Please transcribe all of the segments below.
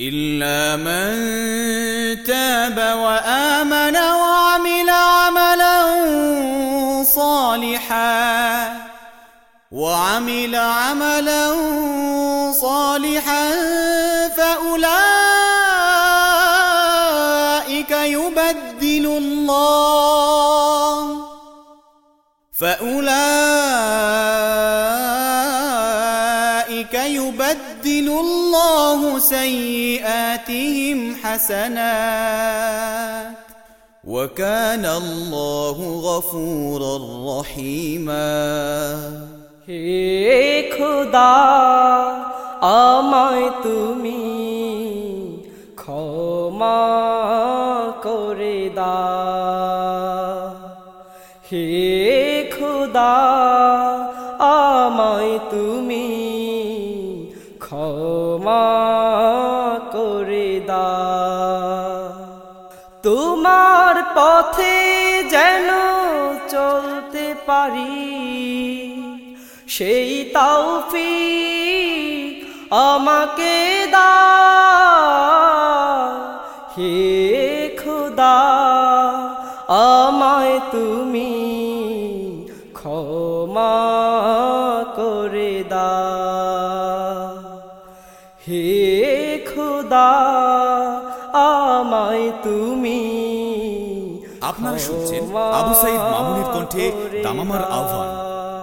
إلا من تاب وآمن وعمل عملا صالحا وعمل عملا صالحا فأولئك يبدل الله فأولئك يبدل الله سيئاتهم حسنات وكان الله غفورا رحيما হে খুদা আমায় তুমি ক্ষমা করে দা হে খুদা আমায় তুমি ক্ষমা করে দা তোমার পথে যেন চলতে পারি, সেই তাওফি আমাকে দা হে খুদা, আমায় তুমি ক্ষমা হে খুদা আমায় তুমি আপনারা শুনছেন আবু সাইদ মামুনের কণ্ঠে দামামার আহ্বান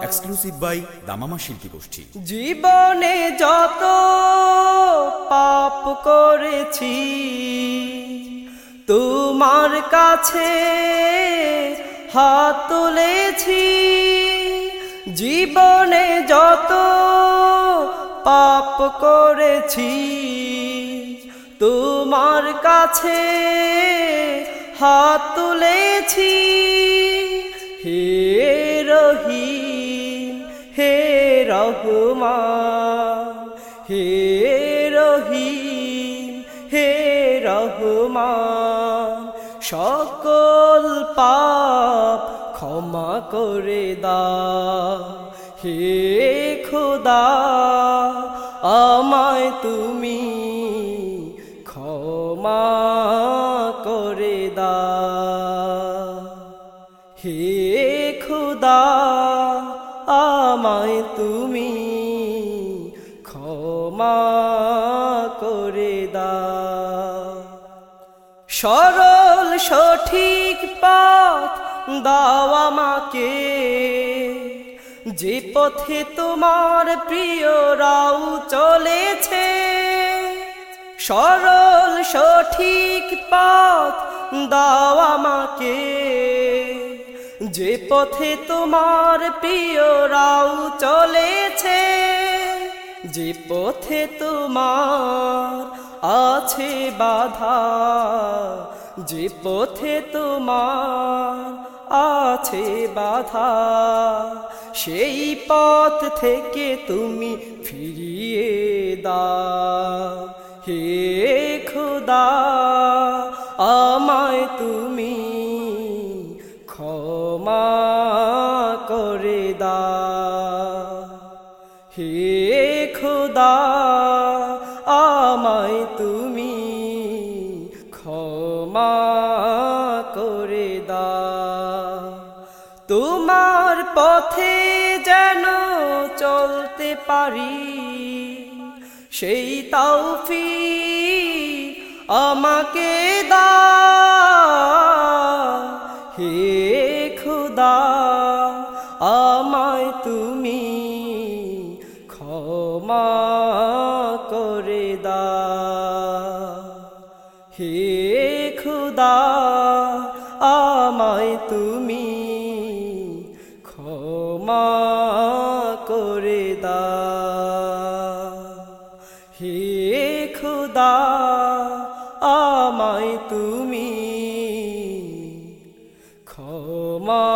এক্সক্লুসিভ বাই দামামা শিল্পী গোষ্ঠী। জীবনে যত পাপ করেছি তোমার কাছে হাত তুলেছি। জীবনে যত পাপ করেছি। তোমার কাছে হাত তুলেছি। হে রহিম, হে রহমান, হে রহিম, হে রহমান, সকল পাপ ক্ষমা করে দা হে খোদা, আমায় তুমি ক্ষমা করে দা হে খোদা, আমায় তুমি ক্ষমা করে দা সরল সঠিক পথ দাও আমাকে। যে পথে তোমার প্রিয়রাও চলেছে, সরল সঠিক পথ দাও আমাকে। যে পথে তোমার প্রিয়রাও চলেছে, যে পথে তোমার আছে বাধা, যে পথে তোমার আছে বাধা। সেই পথ থেকে তুমি ফিরিয়ে দাও। হে খুদা, আমায় তুমি ক্ষমা করে দা হে খুদা, আমায় তুমি ক্ষমা করে দা তোমার পথে যেন চলতে পারি, সেই তাওফি আমাকে দা। হে খুদা, আমায় তুমি ক্ষমা করে দা। হে খুদা, আমায় তুমি দা হে খুদা আমায় তুমি ক্ষমা